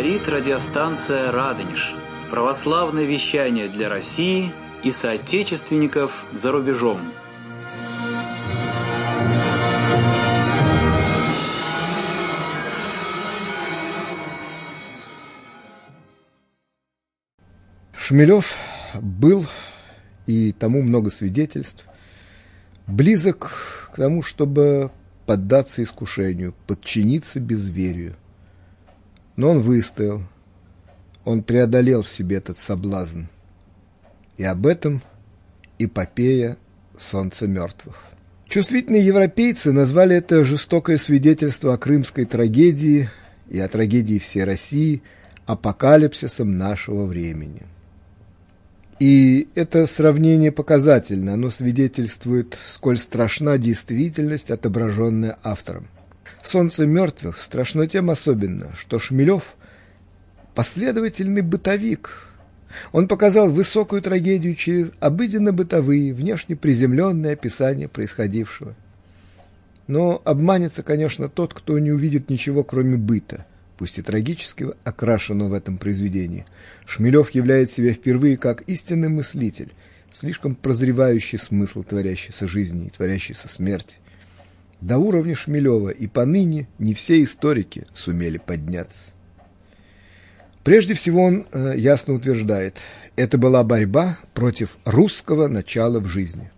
Говорит радиостанция «Радонеж». Православное вещание для России и соотечественников за рубежом. Шмелев был, и тому много свидетельств, близок к тому, чтобы поддаться искушению, подчиниться безверию. Но он выстоял, он преодолел в себе этот соблазн. И об этом эпопея «Солнце мертвых». Чувствительные европейцы назвали это жестокое свидетельство о крымской трагедии и о трагедии всей России апокалипсисом нашего времени – и это сравнение показательно, оно свидетельствует, сколь страшна действительность, отображенная автором. «Солнце мертвых» страшно тем особенно, что Шмелев – последовательный бытовик. Он показал высокую трагедию через обыденно-бытовые, внешне приземленные описания происходившего. Но обманется, конечно, тот, кто не увидит ничего, кроме быта – пусть и трагически окрашено в этом произведении, Шмелев являет себя впервые как истинный мыслитель, слишком прозревающий смысл творящейся жизни и творящейся смерти. До уровня Шмелева и поныне не все историки сумели подняться. Прежде всего он э, ясно утверждает, это была борьба против русского начала в жизни.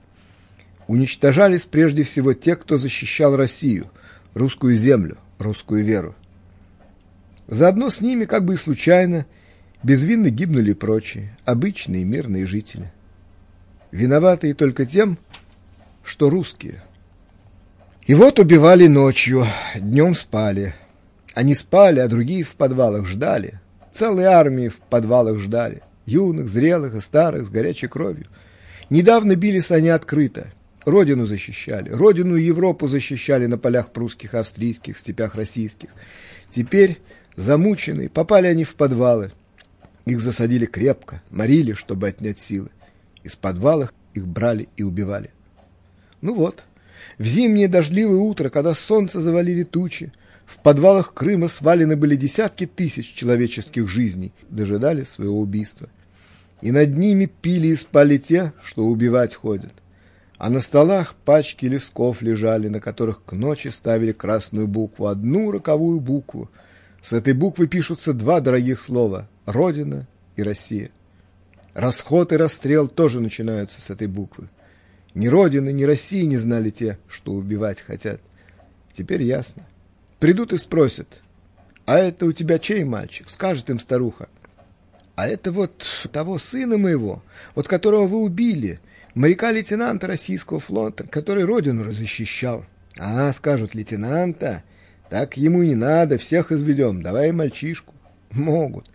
Уничтожались прежде всего те, кто защищал Россию, русскую землю, русскую веру. Заодно с ними, как бы и случайно, безвинно гибнули прочие, обычные мирные жители. Виноватые только тем, что русские. И вот убивали ночью, днем спали. Они спали, а другие в подвалах ждали. Целые армии в подвалах ждали. Юных, зрелых и старых, с горячей кровью. Недавно бились они открыто. Родину защищали. Родину и Европу защищали на полях прусских, австрийских, степях российских. Теперь Замученные, попали они в подвалы. Их засадили крепко, морили, чтобы отнять силы. Из подвалов их брали и убивали. Ну вот, в зимнее дождливое утро, когда солнце завалили тучи, в подвалах Крыма свалены были десятки тысяч человеческих жизней, дожидали своего убийства. И над ними пили и спали те, что убивать ходят. А на столах пачки листков лежали, на которых к ночи ставили красную букву, одну роковую букву — с этой буквы пишутся два дорогих слова – Родина и Россия. Расход и расстрел тоже начинаются с этой буквы. Ни Родины, ни России не знали те, что убивать хотят. Теперь ясно. Придут и спросят, а это у тебя чей мальчик? Скажет им старуха. А это вот того сына моего, вот которого вы убили, моряка-лейтенанта российского флота, который родину защищал. А, скажут, лейтенанта, так ему не надо, всех изведем, давай мальчишку. Могут.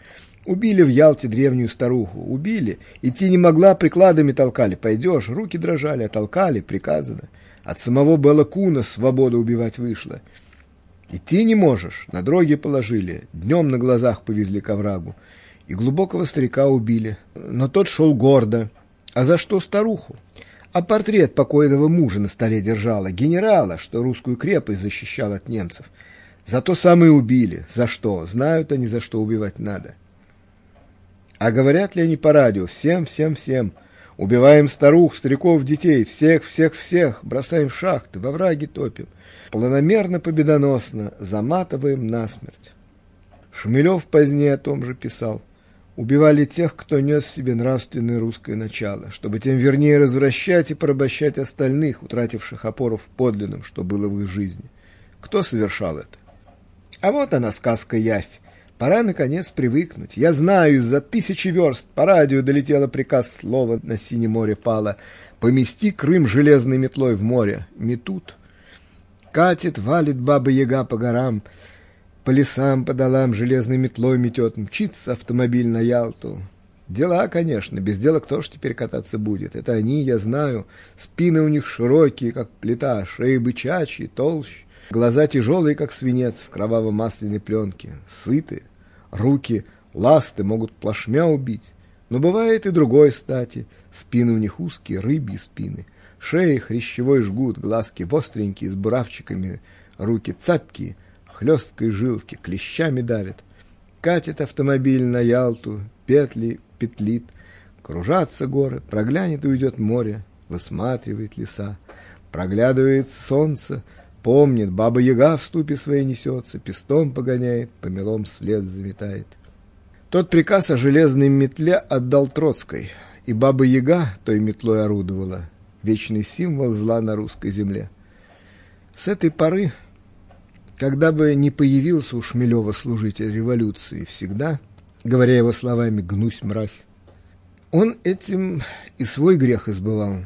Убили в Ялте древнюю старуху. Убили. Идти не могла, прикладами толкали. Пойдешь, руки дрожали, а толкали, приказано. От самого Белла Куна свобода убивать вышла. Идти не можешь, на дроги положили, днем на глазах повезли к оврагу. И глубокого старика убили. Но тот шел гордо. А за что старуху? А портрет покойного мужа на столе держала, генерала, что русскую крепость защищал от немцев. Зато самые убили. За что? Знают они, за что убивать надо. А говорят ли они по радио? Всем, всем, всем. Убиваем старух, стариков, детей, всех, всех, всех. Бросаем в шахты, во враги топим. Планомерно, победоносно заматываем насмерть. Шмелев позднее о том же писал. Убивали тех, кто нес в себе нравственное русское начало, чтобы тем вернее развращать и порабощать остальных, утративших опору в подлинном, что было в их жизни. Кто совершал это? А вот она, сказка Явь. Пора, наконец, привыкнуть. Я знаю, из-за тысячи верст по радио долетело приказ слова на синем море пало. Помести Крым железной метлой в море. Метут. Катит, валит баба-яга по горам. По лесам, по долам железной метлой метет. Мчится автомобиль на Ялту. Дела, конечно, без дела кто ж теперь кататься будет? Это они, я знаю. Спины у них широкие, как плита, шеи бычачьи, толще. Глаза тяжелые, как свинец в кроваво-масляной пленке, сыты, руки ласты могут плашмя убить. Но бывает и другой стати. Спины у них узкие, рыбьи спины. Шеи хрящевой жгут, глазки остренькие, с буравчиками, руки цапкие, хлесткой жилки, клещами давят. Катит автомобиль на Ялту, петли петлит, кружатся горы, проглянет и уйдет море, высматривает леса. Проглядывает солнце, помнит, баба-яга в ступе своей несется, пестом погоняет, по мелом след заметает. Тот приказ о железной метле отдал Троцкой, и баба-яга той метлой орудовала, вечный символ зла на русской земле. С этой поры, когда бы не появился у Шмелева служитель революции, всегда, говоря его словами «гнусь, мразь», он этим и свой грех избывал.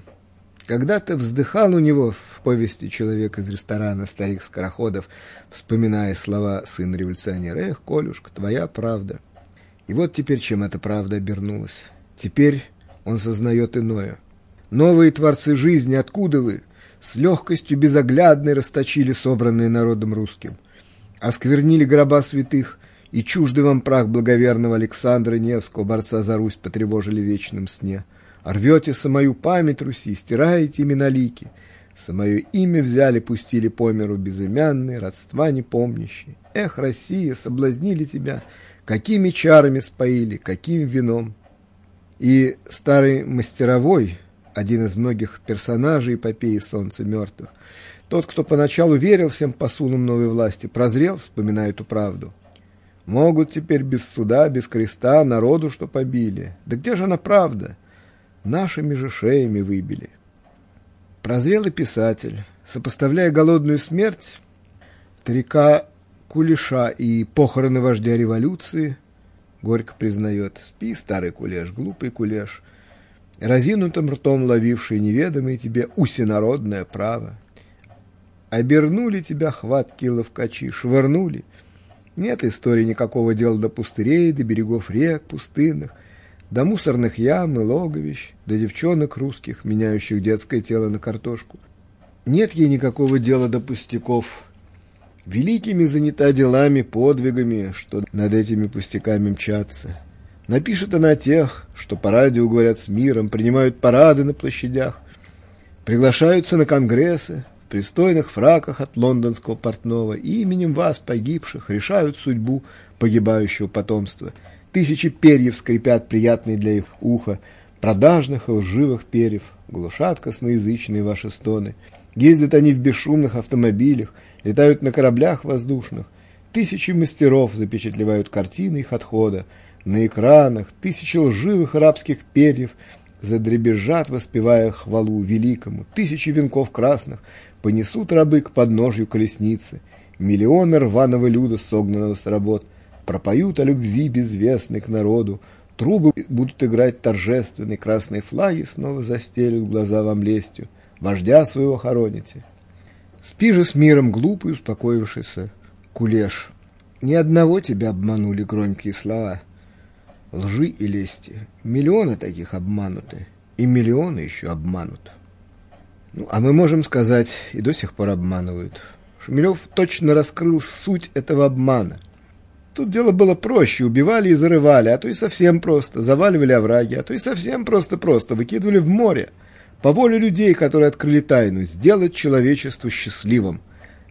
Когда-то вздыхал у него в повести «Человек из ресторана» старик Скороходов, вспоминая слова сына революционера «Эх, Колюшка, твоя правда». И вот теперь чем эта правда обернулась. Теперь он сознает иное. Новые творцы жизни, откуда вы? С легкостью безоглядной расточили собранные народом русским. Осквернили гроба святых, и чуждый вам прах благоверного Александра Невского, борца за Русь, потревожили в вечном сне. Рвете самую память Руси, стираете имена лики. Самое имя взяли, пустили по миру безымянные, родства не помнящие. Эх, Россия, соблазнили тебя, какими чарами споили, каким вином. И старый мастеровой, один из многих персонажей эпопеи «Солнца мертвых», тот, кто поначалу верил всем посулам новой власти, прозрел, вспоминая эту правду. Могут теперь без суда, без креста народу что побили. Да где же она правда? Нашими же шеями выбили. Прозрелый писатель, сопоставляя голодную смерть старика Кулеша и похороны вождя революции, горько признает, спи, старый кулеш, глупый кулеш, разинутым ртом ловивший неведомое тебе усенародное право. Обернули тебя хватки ловкачи, швырнули. Нет истории никакого дела до пустырей, до берегов рек пустынных, до мусорных ям и логовищ, до девчонок русских, меняющих детское тело на картошку. Нет ей никакого дела до пустяков, Великими занята делами, подвигами, что над этими пустяками мчатся. Напишет она тех, что по радио говорят с миром, принимают парады на площадях, приглашаются на конгрессы, в пристойных фраках от лондонского портного и именем вас, погибших, решают судьбу погибающего потомства. Тысячи перьев скрипят приятные для их уха, продажных и лживых перьев, глушат косноязычные ваши стоны. Ездят они в бесшумных автомобилях, летают на кораблях воздушных. Тысячи мастеров запечатлевают картины их отхода. На экранах тысячи лживых арабских перьев задребезжат, воспевая хвалу великому. Тысячи венков красных понесут рабы к подножью колесницы. Миллионы рваного люда, согнанного с работ, пропоют о любви безвестной к народу. Трубы будут играть торжественные, красные флаги снова застелют глаза вам лестью. Вождя своего хороните. Спи же с миром, глупый, успокоившийся кулеш. Ни одного тебя обманули громкие слова. Лжи и лести. Миллионы таких обмануты. И миллионы еще обманут. Ну, а мы можем сказать, и до сих пор обманывают. Шумилев точно раскрыл суть этого обмана. Тут дело было проще. Убивали и зарывали, а то и совсем просто. Заваливали овраги, а то и совсем просто-просто. Выкидывали в море по воле людей, которые открыли тайну, сделать человечество счастливым.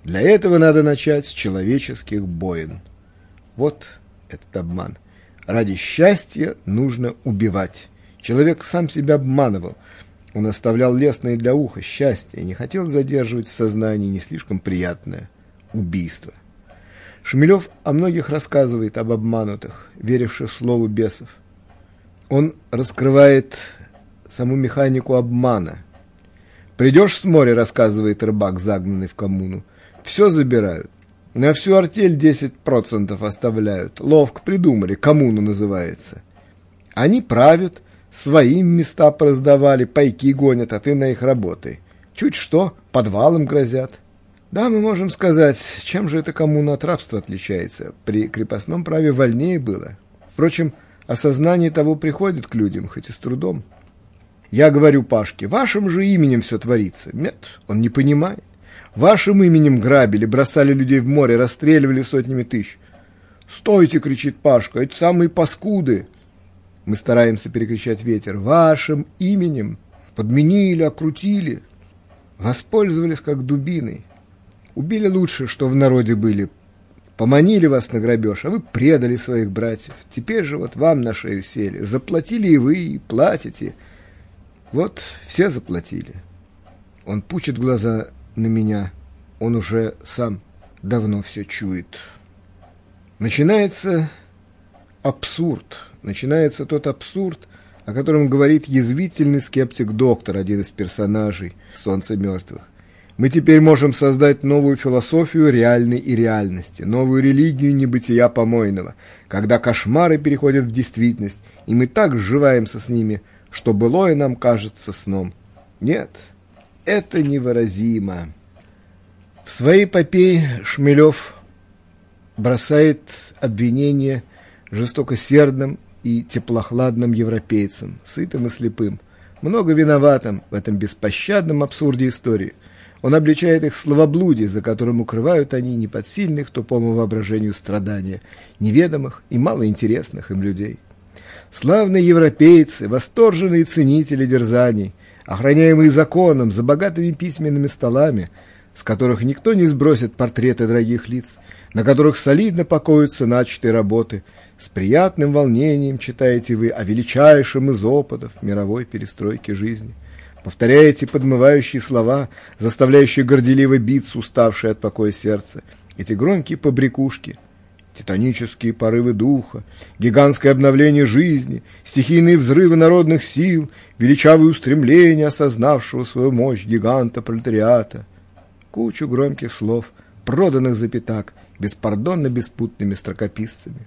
Для этого надо начать с человеческих боин. Вот этот обман. Ради счастья нужно убивать. Человек сам себя обманывал. Он оставлял лесное для уха счастье и не хотел задерживать в сознании не слишком приятное убийство. Шмелев о многих рассказывает об обманутых, веривших слову бесов. Он раскрывает саму механику обмана. Придешь с моря, рассказывает рыбак, загнанный в коммуну, все забирают. На всю артель 10% оставляют. Ловко придумали, коммуну называется. Они правят, своим места пораздавали, пайки гонят, а ты на их работай. Чуть что, подвалом грозят. Да, мы можем сказать, чем же эта коммуна от рабства отличается. При крепостном праве вольнее было. Впрочем, осознание того приходит к людям, хоть и с трудом. Я говорю Пашке, вашим же именем все творится. Нет, он не понимает. Вашим именем грабили, бросали людей в море, расстреливали сотнями тысяч. «Стойте!» — кричит Пашка. «Это самые паскуды!» Мы стараемся перекричать ветер. «Вашим именем!» Подменили, окрутили. Воспользовались как дубиной. Убили лучше, что в народе были. Поманили вас на грабеж, а вы предали своих братьев. Теперь же вот вам на шею сели. Заплатили и вы, и платите. Вот все заплатили. Он пучит глаза на меня. Он уже сам давно все чует. Начинается абсурд. Начинается тот абсурд, о котором говорит язвительный скептик-доктор, один из персонажей «Солнца мертвых». Мы теперь можем создать новую философию реальной и реальности, новую религию небытия помойного, когда кошмары переходят в действительность, и мы так сживаемся с ними, что былое нам кажется сном. Нет, это невыразимо. В своей эпопее Шмелев бросает обвинение жестокосердным и теплохладным европейцам, сытым и слепым, много виноватым в этом беспощадном абсурде истории. Он обличает их словоблудие, за которым укрывают они неподсильных тупому воображению страдания, неведомых и малоинтересных им людей. Славные европейцы, восторженные ценители дерзаний, охраняемые законом за богатыми письменными столами, с которых никто не сбросит портреты дорогих лиц, на которых солидно покоятся начатые работы, с приятным волнением читаете вы о величайшем из опытов мировой перестройки жизни. Повторяете подмывающие слова, заставляющие горделиво биться уставшее от покоя сердце. Эти громкие побрякушки, титанические порывы духа, гигантское обновление жизни, стихийные взрывы народных сил, величавые устремления осознавшего свою мощь гиганта пролетариата. Кучу громких слов, проданных за пятак, беспардонно беспутными строкописцами.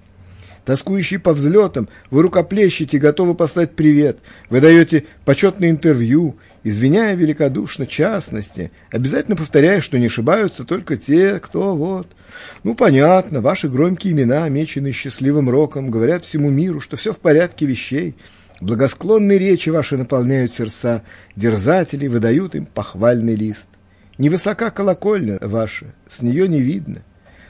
Тоскующий по взлетам, вы рукоплещете, готовы послать привет, вы даете почетное интервью, извиняя великодушно частности, обязательно повторяя, что не ошибаются только те, кто вот. Ну, понятно, ваши громкие имена, меченные счастливым роком, говорят всему миру, что все в порядке вещей. Благосклонные речи ваши наполняют сердца, дерзатели выдают им похвальный лист. Невысока колокольня ваша, с нее не видно.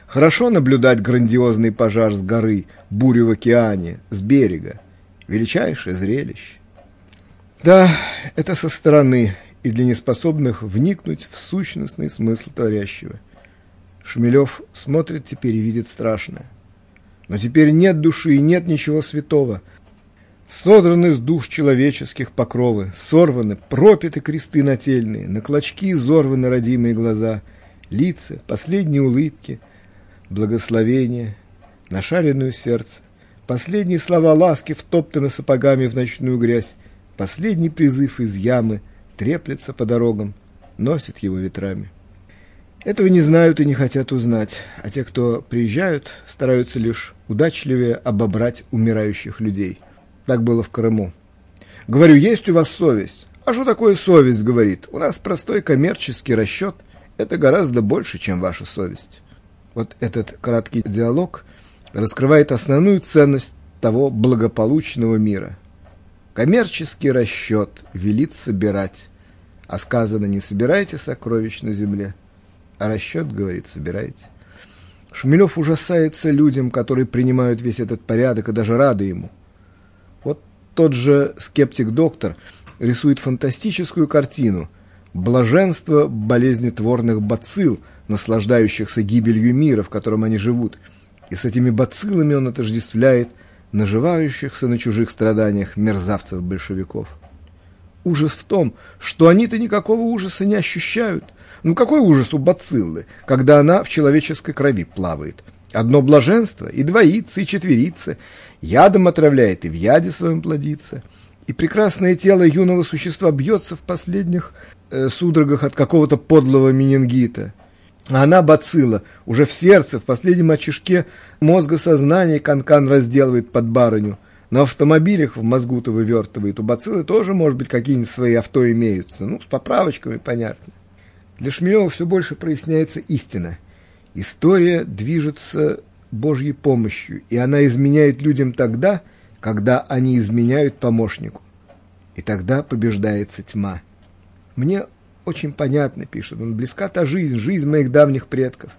Хорошо наблюдать грандиозный пожар с горы, бурю в океане, с берега. Величайшее зрелище. Да, это со стороны и для неспособных вникнуть в сущностный смысл творящего. Шмелев смотрит теперь и видит страшное. Но теперь нет души и нет ничего святого. Содраны с душ человеческих покровы, сорваны, пропиты кресты нательные, на клочки изорваны родимые глаза, лица, последние улыбки — благословение, нашаренную сердце, последние слова ласки втоптаны сапогами в ночную грязь, последний призыв из ямы треплется по дорогам, носит его ветрами. Этого не знают и не хотят узнать, а те, кто приезжают, стараются лишь удачливее обобрать умирающих людей. Так было в Крыму. Говорю, есть у вас совесть? А что такое совесть, говорит? У нас простой коммерческий расчет. Это гораздо больше, чем ваша совесть вот этот краткий диалог раскрывает основную ценность того благополучного мира. Коммерческий расчет велит собирать, а сказано не собирайте сокровищ на земле, а расчет говорит собирайте. Шмелев ужасается людям, которые принимают весь этот порядок и даже рады ему. Вот тот же скептик-доктор рисует фантастическую картину блаженство болезнетворных бацилл, наслаждающихся гибелью мира, в котором они живут. И с этими бациллами он отождествляет наживающихся на чужих страданиях мерзавцев-большевиков. Ужас в том, что они-то никакого ужаса не ощущают. Ну какой ужас у бациллы, когда она в человеческой крови плавает? Одно блаженство и двоится, и четверится, ядом отравляет и в яде своем плодится. И прекрасное тело юного существа бьется в последних э, судорогах от какого-то подлого менингита – а она бацилла, уже в сердце, в последнем очишке мозга сознания канкан разделывает под барыню. На автомобилях в мозгу-то вывертывает. У бациллы тоже, может быть, какие-нибудь свои авто имеются. Ну, с поправочками, понятно. Для Шмелева все больше проясняется истина. История движется Божьей помощью, и она изменяет людям тогда, когда они изменяют помощнику. И тогда побеждается тьма. Мне очень понятно, пишет он, близка та жизнь, жизнь моих давних предков.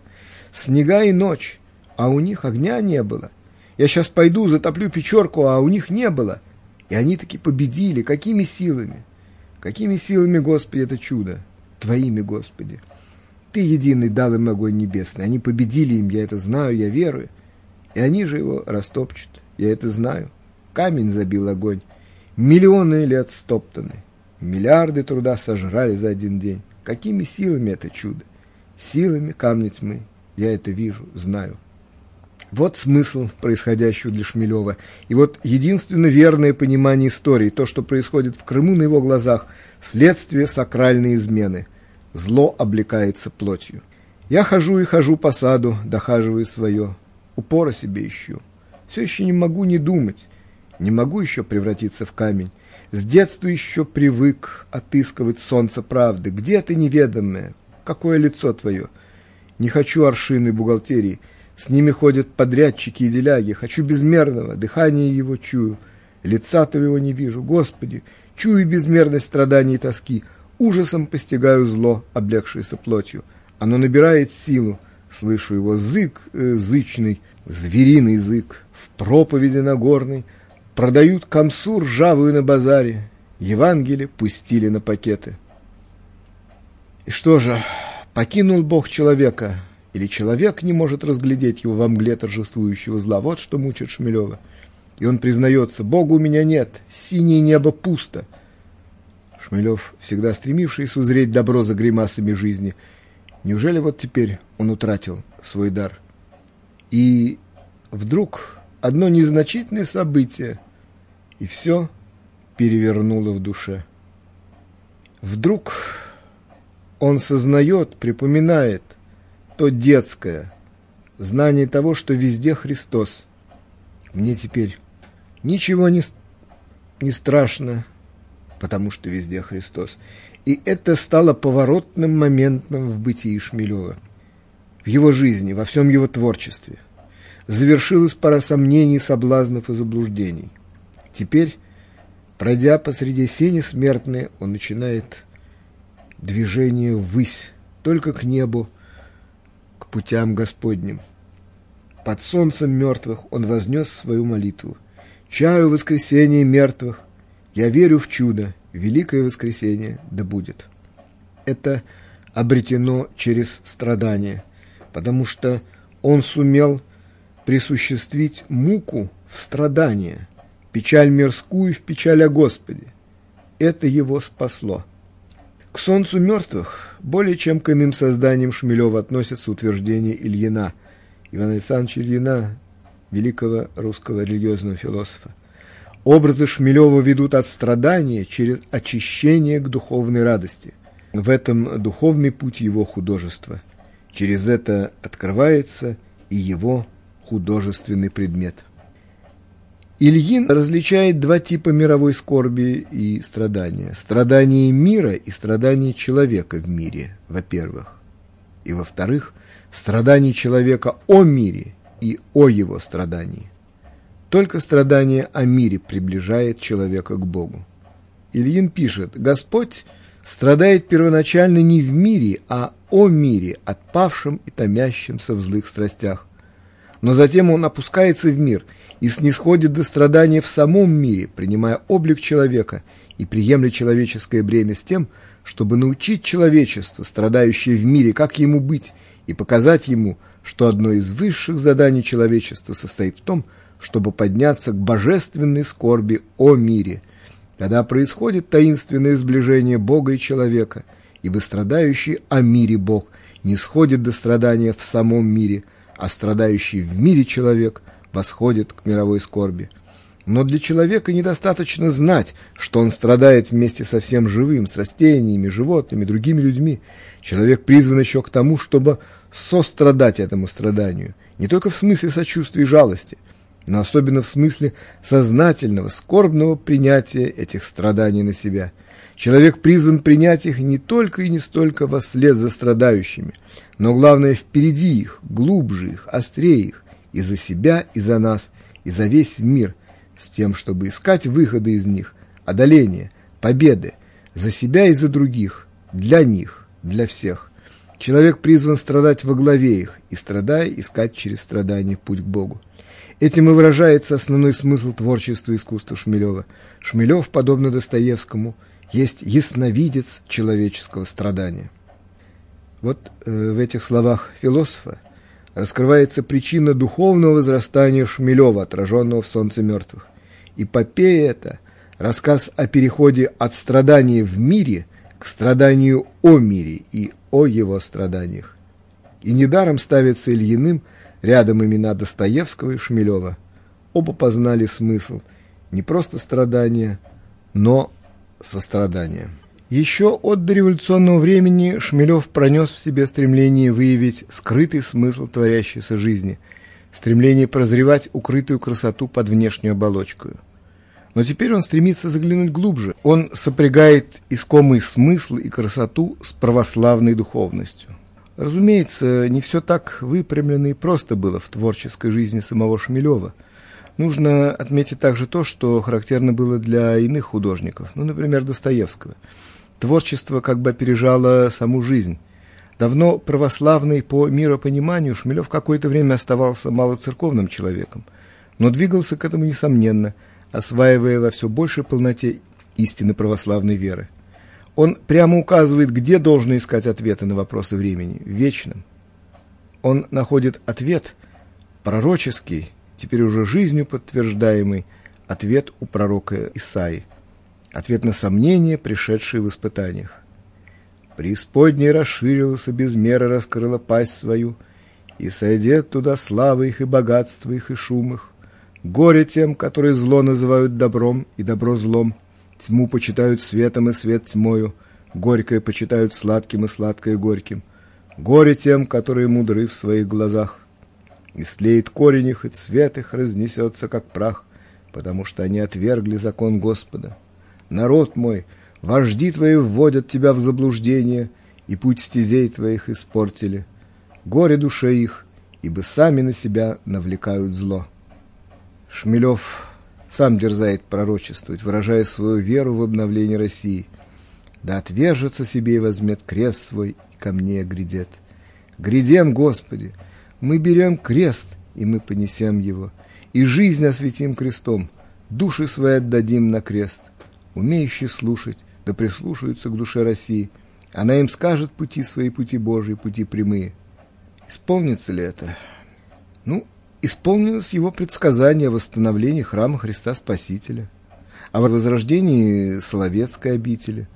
Снега и ночь, а у них огня не было. Я сейчас пойду, затоплю печерку, а у них не было. И они таки победили. Какими силами? Какими силами, Господи, это чудо? Твоими, Господи. Ты единый дал им огонь небесный. Они победили им, я это знаю, я верую. И они же его растопчут, я это знаю. Камень забил огонь. Миллионы лет стоптаны. Миллиарды труда сожрали за один день. Какими силами это чудо? Силами камня тьмы. Я это вижу, знаю. Вот смысл происходящего для Шмелева. И вот единственно верное понимание истории, то, что происходит в Крыму на его глазах, следствие сакральной измены. Зло облекается плотью. Я хожу и хожу по саду, дохаживаю свое. Упора себе ищу. Все еще не могу не думать. Не могу еще превратиться в камень. С детства еще привык отыскивать солнце правды. Где ты, неведомое? Какое лицо твое? Не хочу аршины бухгалтерии. С ними ходят подрядчики и деляги. Хочу безмерного, дыхание его чую. Лица твоего не вижу. Господи, чую безмерность страданий и тоски. Ужасом постигаю зло, облегшееся плотью. Оно набирает силу. Слышу его зык э, зычный, звериный язык. В проповеди Нагорной продают камсу ржавую на базаре. Евангелие пустили на пакеты. И что же, покинул Бог человека, или человек не может разглядеть его во мгле торжествующего зла. Вот что мучит Шмелева. И он признается, Бога у меня нет, синее небо пусто. Шмелев, всегда стремившийся узреть добро за гримасами жизни, неужели вот теперь он утратил свой дар? И вдруг одно незначительное событие, и все перевернуло в душе. Вдруг он сознает, припоминает то детское знание того, что везде Христос. Мне теперь ничего не, не страшно, потому что везде Христос. И это стало поворотным моментом в бытии Шмелева, в его жизни, во всем его творчестве – завершилась пара сомнений, соблазнов и заблуждений. Теперь, пройдя посреди сени смертной, он начинает движение ввысь, только к небу, к путям Господним. Под солнцем мертвых он вознес свою молитву. Чаю воскресения мертвых, я верю в чудо, великое воскресение да будет. Это обретено через страдания, потому что он сумел присуществить муку в страдание, печаль мирскую в печаль о Господе. Это его спасло. К солнцу мертвых более чем к иным созданиям Шмелева относятся утверждения Ильина, Ивана Александровича Ильина, великого русского религиозного философа. Образы Шмелева ведут от страдания через очищение к духовной радости. В этом духовный путь его художества. Через это открывается и его художественный предмет. Ильин различает два типа мировой скорби и страдания. Страдание мира и страдание человека в мире, во-первых. И во-вторых, страдание человека о мире и о его страдании. Только страдание о мире приближает человека к Богу. Ильин пишет, Господь страдает первоначально не в мире, а о мире, отпавшем и томящемся в злых страстях. Но затем он опускается в мир и снисходит до страдания в самом мире, принимая облик человека и приемля человеческое бремя с тем, чтобы научить человечество, страдающее в мире, как ему быть, и показать ему, что одно из высших заданий человечества состоит в том, чтобы подняться к божественной скорби о мире. Тогда происходит таинственное сближение Бога и человека, ибо страдающий о мире Бог не сходит до страдания в самом мире – а страдающий в мире человек восходит к мировой скорби. Но для человека недостаточно знать, что он страдает вместе со всем живым, с растениями, животными, другими людьми. Человек призван еще к тому, чтобы сострадать этому страданию, не только в смысле сочувствия и жалости, но особенно в смысле сознательного, скорбного принятия этих страданий на себя – Человек призван принять их не только и не столько во след за страдающими, но главное впереди их, глубже их, острее их, и за себя, и за нас, и за весь мир, с тем, чтобы искать выходы из них, одоления, победы, за себя и за других, для них, для всех. Человек призван страдать во главе их, и, страдая, искать через страдания путь к Богу. Этим и выражается основной смысл творчества и искусства Шмелева. Шмелев, подобно Достоевскому, есть ясновидец человеческого страдания. Вот э, в этих словах философа раскрывается причина духовного возрастания Шмелева, отраженного в «Солнце мертвых». Эпопея это – рассказ о переходе от страдания в мире к страданию о мире и о его страданиях. И недаром ставится Ильиным рядом имена Достоевского и Шмелева. Оба познали смысл не просто страдания, но сострадания. Еще от дореволюционного времени Шмелев пронес в себе стремление выявить скрытый смысл творящейся жизни, стремление прозревать укрытую красоту под внешнюю оболочку. Но теперь он стремится заглянуть глубже. Он сопрягает искомый смысл и красоту с православной духовностью. Разумеется, не все так выпрямлено и просто было в творческой жизни самого Шмелева. Нужно отметить также то, что характерно было для иных художников, ну, например, Достоевского – Творчество как бы опережало саму жизнь. Давно православный по миропониманию Шмелев какое-то время оставался малоцерковным человеком, но двигался к этому несомненно, осваивая во все большей полноте истины православной веры. Он прямо указывает, где должно искать ответы на вопросы времени, в вечном. Он находит ответ, пророческий, теперь уже жизнью подтверждаемый, ответ у пророка Исаи – Ответ на сомнения, пришедшие в испытаниях. Преисподней расширилась и без меры раскрыла пасть свою, и сойдет туда слава их и богатство их и шум их. Горе тем, которые зло называют добром и добро злом, тьму почитают светом и свет тьмою, горькое почитают сладким и сладкое горьким. Горе тем, которые мудры в своих глазах. И слеет корень их, и цвет их разнесется, как прах, потому что они отвергли закон Господа народ мой, вожди твои вводят тебя в заблуждение, и путь стезей твоих испортили. Горе душе их, ибо сами на себя навлекают зло. Шмелев сам дерзает пророчествовать, выражая свою веру в обновление России. Да отвержется себе и возьмет крест свой, и ко мне грядет. Грядем, Господи, мы берем крест, и мы понесем его, и жизнь осветим крестом, души свои отдадим на крест – умеющие слушать, да прислушаются к душе России. Она им скажет пути свои, пути Божьи, пути прямые. Исполнится ли это? Ну, исполнилось его предсказание о восстановлении храма Христа Спасителя, о возрождении Соловецкой обители.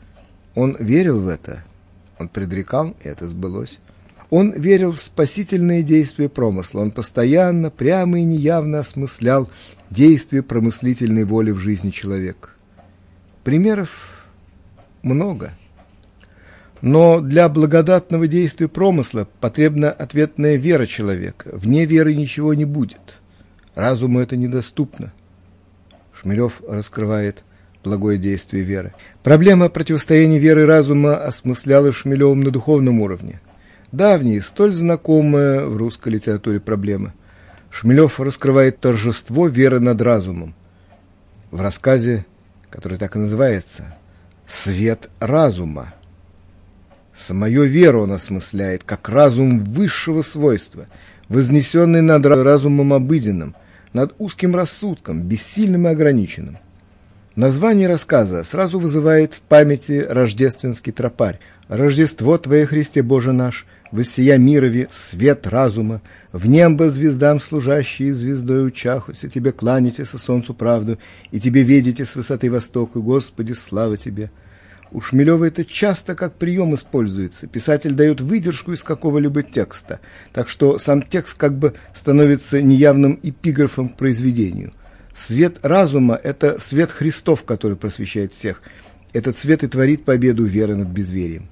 Он верил в это, он предрекал, и это сбылось. Он верил в спасительные действия промысла. Он постоянно, прямо и неявно осмыслял действия промыслительной воли в жизни человека. Примеров много. Но для благодатного действия промысла потребна ответная вера человека. Вне веры ничего не будет. Разуму это недоступно. Шмелев раскрывает благое действие веры. Проблема противостояния веры и разума осмыслялась Шмелевым на духовном уровне. Давняя, столь знакомая в русской литературе проблема. Шмелев раскрывает торжество веры над разумом. В рассказе который так и называется «Свет разума». Самую веру он осмысляет, как разум высшего свойства, вознесенный над разумом обыденным, над узким рассудком, бессильным и ограниченным. Название рассказа сразу вызывает в памяти рождественский тропарь «Рождество Твое, Христе Боже наш, воссия мирови, свет разума, в небо звездам служащие звездой учахуся, тебе кланяйте со солнцу правду, и тебе видите с высоты востока, Господи, слава тебе». У Шмелева это часто как прием используется. Писатель дает выдержку из какого-либо текста, так что сам текст как бы становится неявным эпиграфом к произведению. Свет разума – это свет Христов, который просвещает всех. Этот свет и творит победу веры над безверием.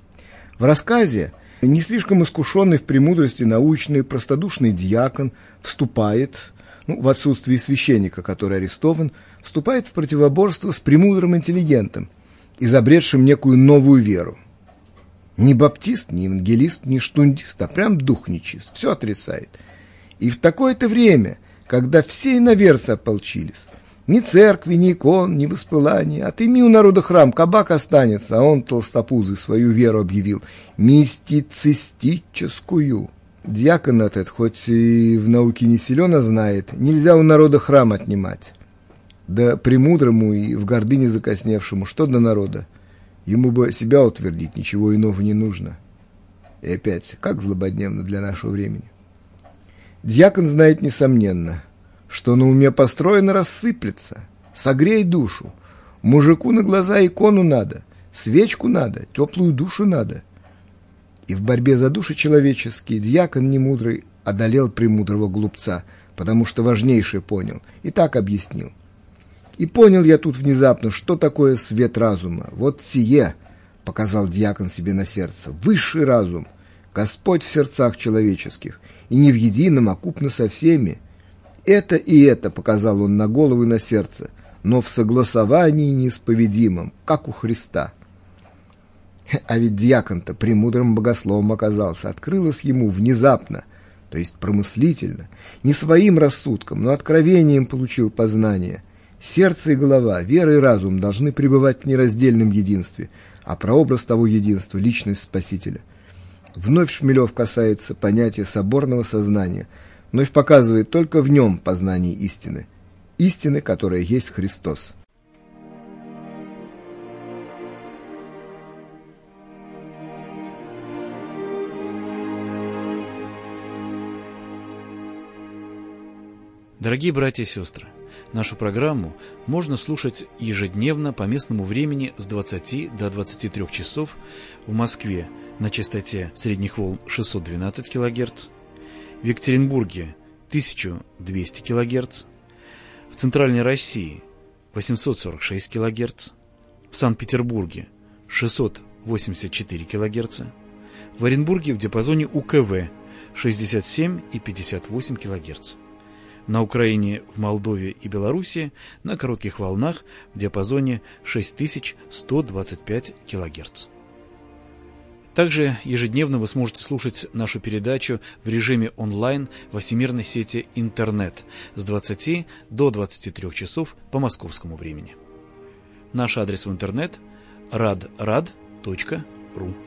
В рассказе – не слишком искушенный в премудрости научный, простодушный диакон вступает, ну, в отсутствии священника, который арестован, вступает в противоборство с премудрым интеллигентом, изобретшим некую новую веру. Ни баптист, ни евангелист, ни штундист, а прям дух нечист, все отрицает. И в такое-то время, когда все иноверцы ополчились, ни церкви, ни икон, ни воспылания. Отыми у народа храм, кабак останется, а он толстопузый свою веру объявил. Мистицистическую. Дьякон этот, хоть и в науке не силен, знает, нельзя у народа храм отнимать. Да премудрому и в гордыне закосневшему, что до народа? Ему бы себя утвердить, ничего иного не нужно. И опять, как злободневно для нашего времени. Дьякон знает несомненно, что на уме построено рассыплется. Согрей душу. Мужику на глаза икону надо, свечку надо, теплую душу надо. И в борьбе за души человеческие дьякон немудрый одолел премудрого глупца, потому что важнейшее понял, и так объяснил. И понял я тут внезапно, что такое свет разума. Вот сие, показал дьякон себе на сердце, высший разум, Господь в сердцах человеческих, и не в едином, а купно со всеми. Это и это показал он на голову и на сердце, но в согласовании неисповедимом, как у Христа. А ведь дьякон-то премудрым богословом оказался, открылось ему внезапно, то есть промыслительно, не своим рассудком, но откровением получил познание. Сердце и голова, вера и разум должны пребывать в нераздельном единстве, а прообраз того единства – личность Спасителя. Вновь Шмелев касается понятия соборного сознания, вновь показывает только в нем познание истины, истины, которая есть Христос. Дорогие братья и сестры, нашу программу можно слушать ежедневно по местному времени с 20 до 23 часов в Москве на частоте средних волн 612 кГц, в Екатеринбурге 1200 кГц, в Центральной России 846 кГц, в Санкт-Петербурге 684 кГц, в Оренбурге в диапазоне УКВ 67 и 58 кГц на Украине, в Молдове и Беларуси на коротких волнах в диапазоне 6125 кГц. Также ежедневно вы сможете слушать нашу передачу в режиме онлайн во всемирной сети интернет с 20 до 23 часов по московскому времени. Наш адрес в интернет – radrad.ru